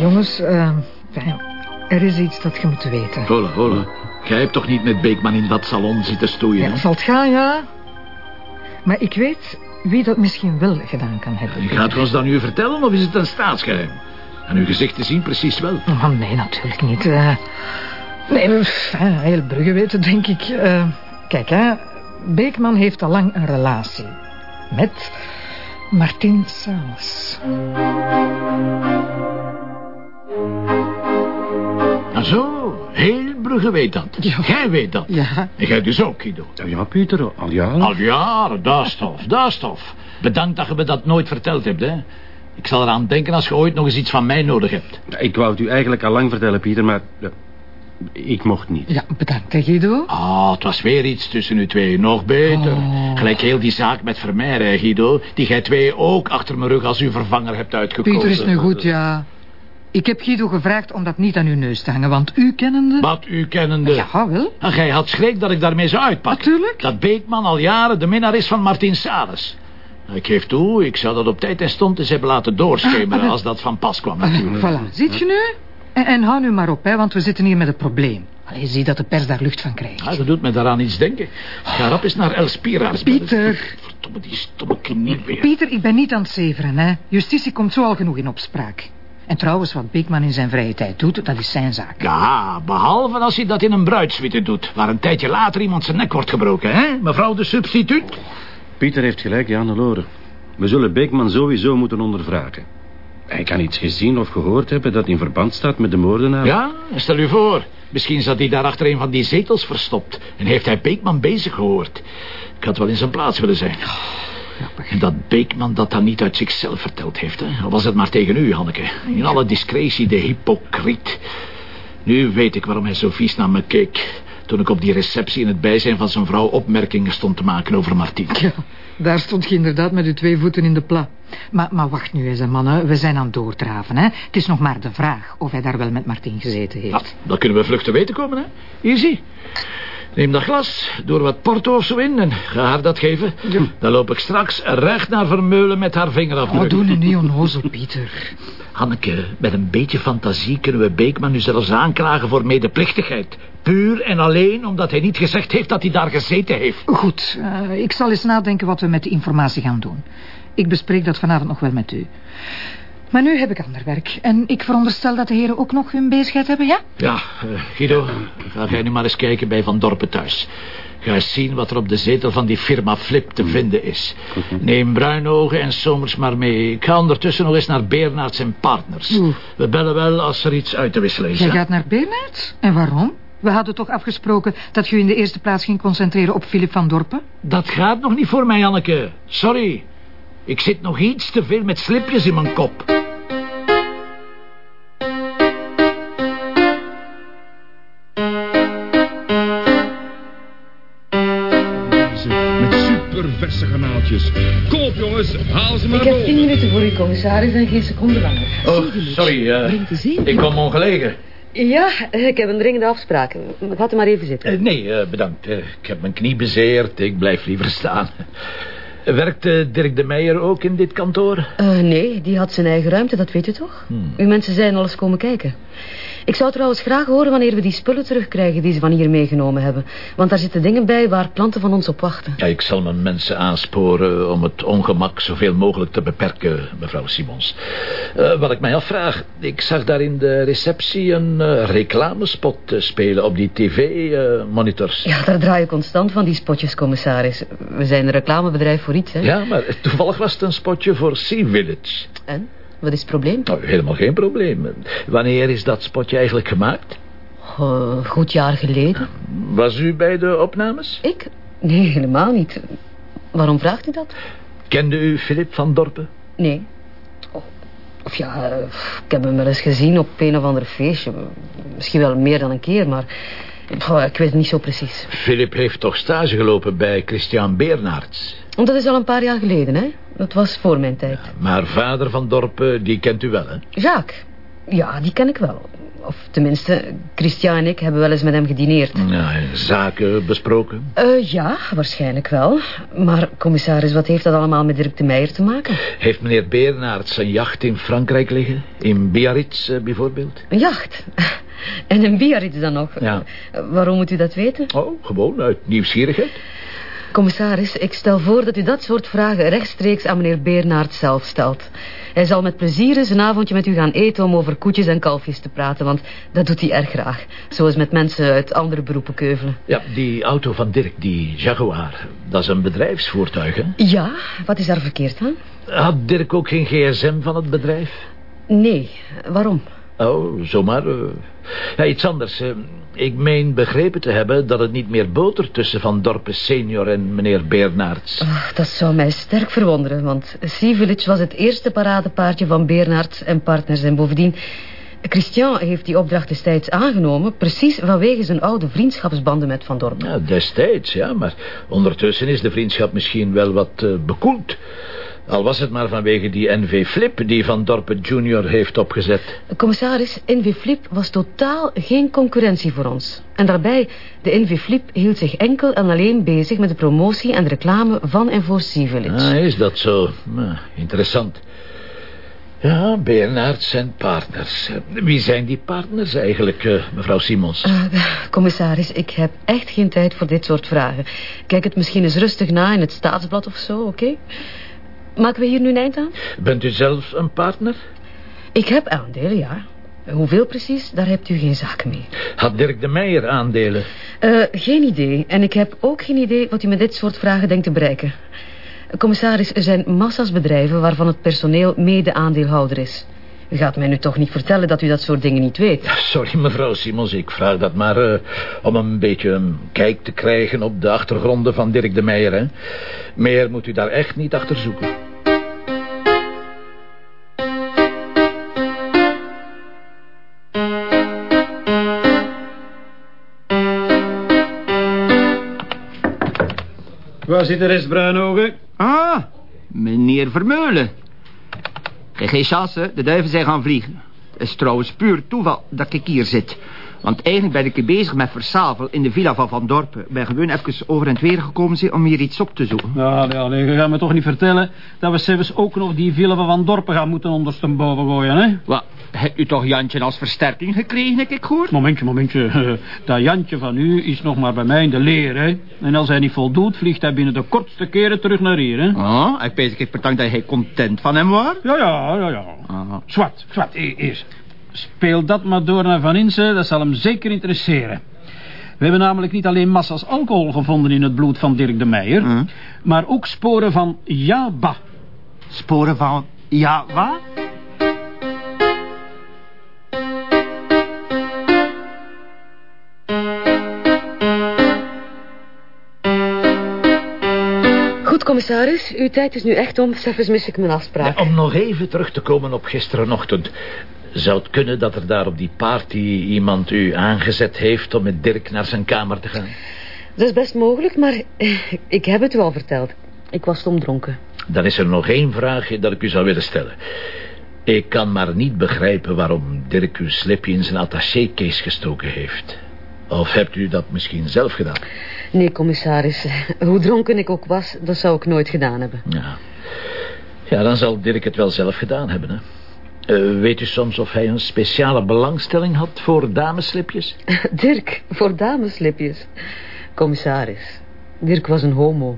Jongens, uh, er is iets dat je moet weten. Hola, hola. Jij hebt toch niet met Beekman in dat salon zitten stoeien? Ja, zal het gaan, ja. Maar ik weet wie dat misschien wel gedaan kan hebben. Gaat u ons dat nu vertellen of is het een staatsgeheim? En uw gezicht te zien precies wel. Oh, nee, natuurlijk niet. Uh, nee, heel Brugge weten, denk ik. Uh, kijk, hè. Beekman heeft al lang een relatie. Met Martin Saals. Ah zo, heel Brugge weet dat. Ja. Jij weet dat. Ja. En jij dus ook, Guido. Ja, Pieter, al jaren. Al jaren, dat is tof, dat is tof. Bedankt dat je me dat nooit verteld hebt, hè. Ik zal eraan denken als je ooit nog eens iets van mij nodig hebt. Ik wou het u eigenlijk al lang vertellen, Pieter, maar... Ik mocht niet. Ja, bedankt, hè, Guido. Ah, het was weer iets tussen u twee. Nog beter. Oh. Gelijk heel die zaak met Vermeer, hè, Guido. Die jij twee ook achter mijn rug als uw vervanger hebt uitgekozen. Pieter is nu goed, ja. Ik heb Guido gevraagd om dat niet aan uw neus te hangen, want u kennende... Wat u kennende? Ja, wel. En jij had schrik dat ik daarmee zou uitpakken. Natuurlijk. Dat Beekman al jaren de minnaar is van Martin Sales. Ik geef toe, ik zou dat op tijd en stond eens hebben laten doorschemeren... als dat van pas kwam natuurlijk. Voilà, ziet je nu? En, en hou nu maar op, hè, want we zitten hier met een probleem. Je ziet dat de pers daar lucht van krijgt. Ja, dat doet me daaraan iets denken. Ga rap eens naar El Spiraars. Pieter. Verdomme, die stomme knie weer. Pieter, ik ben niet aan het zeveren, hè. Justitie komt zo al genoeg in opspraak. En trouwens, wat Beekman in zijn vrije tijd doet, dat is zijn zaak. Ja, behalve als hij dat in een bruidssuite doet... waar een tijdje later iemand zijn nek wordt gebroken, hè? Mevrouw de substituut? Pieter heeft gelijk, Jan de Loren. We zullen Beekman sowieso moeten ondervragen. Hij kan iets gezien of gehoord hebben dat in verband staat met de moordenaar. Ja, stel u voor. Misschien zat hij daar achter een van die zetels verstopt... en heeft hij Beekman bezig gehoord. Ik had wel in zijn plaats willen zijn. En dat Beekman dat dan niet uit zichzelf verteld heeft, hè? Of was het maar tegen u, Hanneke? In alle discretie, de hypocriet. Nu weet ik waarom hij zo vies naar me keek... toen ik op die receptie in het bijzijn van zijn vrouw opmerkingen stond te maken over Martien. Ja, daar stond je inderdaad met uw twee voeten in de pla. Maar, maar wacht nu eens, mannen. We zijn aan het doordraven, hè. Het is nog maar de vraag of hij daar wel met Martien gezeten heeft. Dat, dat kunnen we vlug te weten komen, hè. Hier, zie. Neem dat glas, doe er wat porto of zo in en ga haar dat geven. Dan loop ik straks recht naar Vermeulen met haar vingerafdruk. Oh, doe nu niet onnozel, Pieter. Hanneke, met een beetje fantasie kunnen we Beekman nu zelfs aanklagen voor medeplichtigheid. Puur en alleen omdat hij niet gezegd heeft dat hij daar gezeten heeft. Goed, uh, ik zal eens nadenken wat we met die informatie gaan doen. Ik bespreek dat vanavond nog wel met u. Maar nu heb ik ander werk. En ik veronderstel dat de heren ook nog hun bezigheid hebben, ja? Ja, uh, Guido, ga jij nu maar eens kijken bij Van Dorpen thuis. Ga eens zien wat er op de zetel van die firma Flip te vinden is. Neem Bruinogen en Somers maar mee. Ik ga ondertussen nog eens naar Beernaerts en Partners. We bellen wel als er iets uit te wisselen is. Jij gaat naar Bernard? En waarom? We hadden toch afgesproken dat je in de eerste plaats ging concentreren op Philip van Dorpen? Dat gaat nog niet voor mij, Anneke. Sorry. Ik zit nog iets te veel met slipjes in mijn kop. Met superverse granaaltjes. Koop jongens, haal ze maar Ik heb tien minuten voor u, commissaris, en geen seconde langer. Oh, sorry. eh, Brengt u zin? ik kom ongelegen. Ja, ik heb een dringende afspraak. Gaat u maar even zitten. Eh, nee, eh, bedankt. Eh, ik heb mijn knie bezeerd. Ik blijf liever staan. Werkt eh, Dirk de Meijer ook in dit kantoor? Eh, nee, die had zijn eigen ruimte, dat weet u toch? Uw mensen zijn al eens komen kijken. Ik zou trouwens graag horen wanneer we die spullen terugkrijgen die ze van hier meegenomen hebben. Want daar zitten dingen bij waar klanten van ons op wachten. Ja, ik zal mijn mensen aansporen om het ongemak zoveel mogelijk te beperken, mevrouw Simons. Eh, wat ik mij afvraag, ik zag daar in de receptie een eh, reclamespot eh, spelen op die tv-monitors. Ja, daar draai je constant van die spotjes, commissaris. We zijn een reclamebedrijf voor iets, hè? ja, maar toevallig was het een spotje voor Sea Village. En? Wat is het probleem? Nou, helemaal geen probleem. Wanneer is dat spotje eigenlijk gemaakt? Oh, goed jaar geleden. Was u bij de opnames? Ik? Nee, helemaal niet. Waarom vraagt u dat? Kende u Philip van Dorpen? Nee. Oh, Of ja, eh, ik heb hem wel eens gezien op een of ander feestje. Misschien wel meer dan een keer, maar... ik weet het niet zo precies. Philip heeft toch stage gelopen bij Christian Beernaerts. Want dat is al een paar jaar geleden, hè? Dat was voor mijn tijd. Maar vader van Dorpen, die kent u wel, hè? Jacques. Ja, die ken ik wel. Of tenminste, Christian en ik hebben wel eens met hem gedineerd. Ja, zaken besproken? Uh, ja, waarschijnlijk wel. Maar commissaris, wat heeft dat allemaal met Dirk de Meijer te maken? Heeft meneer Bernhard zijn jacht in Frankrijk liggen? In Biarritz uh, bijvoorbeeld? Een jacht? En in Biarritz dan nog? Ja. Uh, waarom moet u dat weten? Oh, gewoon uit nieuwsgierigheid. Commissaris, ik stel voor dat u dat soort vragen rechtstreeks aan meneer Bernhard zelf stelt. Hij zal met plezier eens een avondje met u gaan eten om over koetjes en kalfjes te praten, want dat doet hij erg graag. Zoals met mensen uit andere beroepen keuvelen. Ja, die auto van Dirk, die Jaguar, dat is een bedrijfsvoertuig, hè? Ja, wat is daar verkeerd aan? Had Dirk ook geen gsm van het bedrijf? Nee, waarom? Oh, zomaar. Uh, ja, iets anders. Uh, ik meen begrepen te hebben dat het niet meer botert tussen Van Dorpen senior en meneer Bernards. Oh, dat zou mij sterk verwonderen, want Sea Village was het eerste paradepaardje van Bernards en partners. En bovendien, Christian heeft die opdracht destijds aangenomen... precies vanwege zijn oude vriendschapsbanden met Van Dorpen. Ja, destijds, ja, maar ondertussen is de vriendschap misschien wel wat uh, bekoeld... Al was het maar vanwege die NV Flip die Van Dorpen junior heeft opgezet. Commissaris, NV Flip was totaal geen concurrentie voor ons. En daarbij, de NV Flip hield zich enkel en alleen bezig met de promotie en de reclame van en voor Sea Village. Ah, is dat zo? Nou, interessant. Ja, Bernards en partners. Wie zijn die partners eigenlijk, uh, mevrouw Simons? Uh, commissaris, ik heb echt geen tijd voor dit soort vragen. Kijk het misschien eens rustig na in het staatsblad of zo, oké? Okay? Maken we hier nu een eind aan? Bent u zelf een partner? Ik heb aandelen, ja. Hoeveel precies, daar hebt u geen zaken mee. Had Dirk de Meijer aandelen? Uh, geen idee. En ik heb ook geen idee wat u met dit soort vragen denkt te bereiken. Commissaris, er zijn massa's bedrijven waarvan het personeel mede-aandeelhouder is. U gaat mij nu toch niet vertellen dat u dat soort dingen niet weet? Sorry, mevrouw Simons, ik vraag dat maar uh, om een beetje een kijk te krijgen op de achtergronden van Dirk de Meijer. Hè? Meer moet u daar echt niet achter zoeken. Waar zit de rest bruinogen? Ah, meneer Vermeulen. Geen chance, de duiven zijn gaan vliegen. Het is trouwens puur toeval dat ik hier zit. Want eigenlijk ben ik bezig met Versavel in de villa van Van Dorpen. Ik ben gewoon even over en weer gekomen om hier iets op te zoeken. Ja, ja nee, je gaat me toch niet vertellen dat we zelfs ook nog die villa van Van Dorpen gaan moeten ondersteboven gooien, hè? Wat, hebt u toch Jantje als versterking gekregen, heb ik gehoord? Momentje, momentje. Dat Jantje van u is nog maar bij mij in de leer, hè? En als hij niet voldoet, vliegt hij binnen de kortste keren terug naar hier, hè? Oh, ik weet ik bedankt dat hij content van hem was. Ja, ja, ja, ja. Aha. Zwart, zwart, eerst. Speel dat maar door naar Van Inse, dat zal hem zeker interesseren. We hebben namelijk niet alleen massa's alcohol gevonden in het bloed van Dirk de Meijer... Mm. maar ook sporen van Jaba. Sporen van? Goed, commissaris. Uw tijd is nu echt om. Zelfs mis ik mijn afspraak. Ja, om nog even terug te komen op gisterenochtend. Zou het kunnen dat er daar op die party iemand u aangezet heeft... om met Dirk naar zijn kamer te gaan? Dat is best mogelijk, maar ik heb het u al verteld. Ik was stomdronken. Dan is er nog één vraagje dat ik u zou willen stellen. Ik kan maar niet begrijpen waarom Dirk uw slipje in zijn attaché-case gestoken heeft. Of hebt u dat misschien zelf gedaan? Nee, commissaris. Hoe dronken ik ook was, dat zou ik nooit gedaan hebben. Ja, ja dan zal Dirk het wel zelf gedaan hebben, hè? Uh, weet u soms of hij een speciale belangstelling had voor dameslipjes? Dirk, voor dameslipjes. Commissaris, Dirk was een homo.